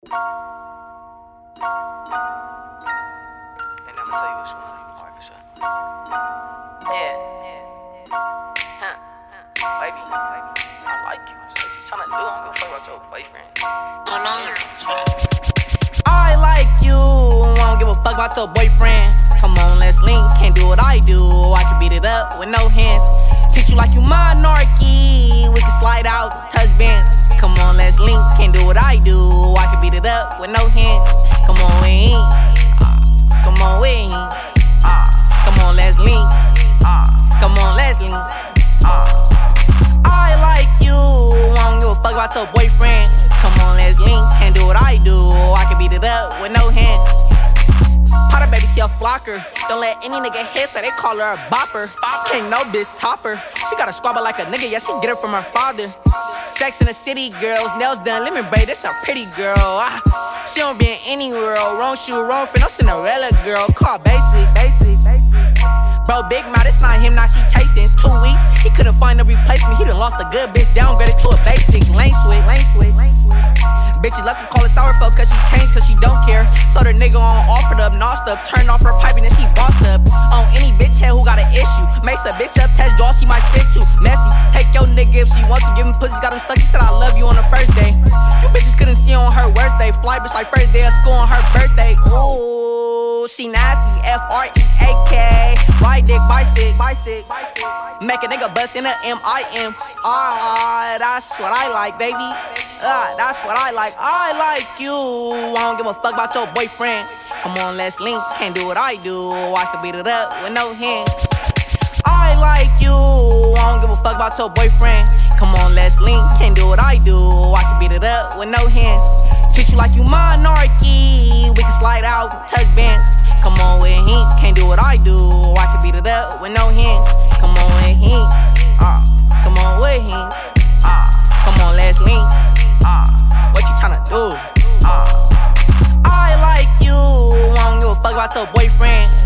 And I'ma tell you you want. Alright. Yeah, yeah. Huh, huh. Baby, I like you. So what you tryna do? I'm gonna fuck about your boyfriend. I like you, won't give a fuck about your boyfriend. Come on, let's link, can't do what I do. I can beat it up with no hands. Teach you like you monarchy, with no hands. Come on, ain't. Ah, come on, ain't. Ah, come on, let's link. Ah, come on. Ah. I like you, won't give a fuck about your boyfriend. Come on, let's link, can't do what I do. I can beat it up with no hands. Potter baby, she a flocker. Don't let any nigga hit, so they call her a bopper. Can't no bitch topper. She got a squabble like a nigga, yeah, she get it from her father. Sex in the city, girls, nails done, lemon braid, this a pretty girl. She don't be in any world. Wrong shoe, wrong fit, no Cinderella girl. Call basic, basic, basic. Bro, big mouth, it's not him, now she chasing. Two weeks, he couldn't find a replacement. He done lost a good bitch, downgraded to a basic. Lane switch. Lane switch. Bitches lucky call it sour fuck cause she changed cause she don't care. So the nigga on offered up, nosed up, turned off her piping and she bossed up. On any bitch head who got an issue. Makes a bitch up, test jaw, she might spit take your nigga if she wants to. Give him pussy, got him stuck. He said I love you on the first day. You bitches couldn't see on her birthday. day. Fly bitch like first day of school on her birthday. Ooh, she nasty. F R E A K. Ride dick, bicycle, bicycle. Make a nigga bust in a M I M. Ah, that's what I like, baby. Ah, that's what I like. I like you. I don't give a fuck about your boyfriend. Come on, let's link. Can't do what I do. I can beat it up with no hands. Like you. I don't give a fuck about your boyfriend. Come on, let's link. Can't do what I do. I can beat it up with no hands. Treat you like you monarchy. We can slide out, touch bands. Come on with him. Can't do what I do. I can beat it up with no hands. Come on with him. Ah, come on with him. Ah, come on, let's link. Ah, what you tryna do? Ah, I like you. I don't give a fuck about your boyfriend.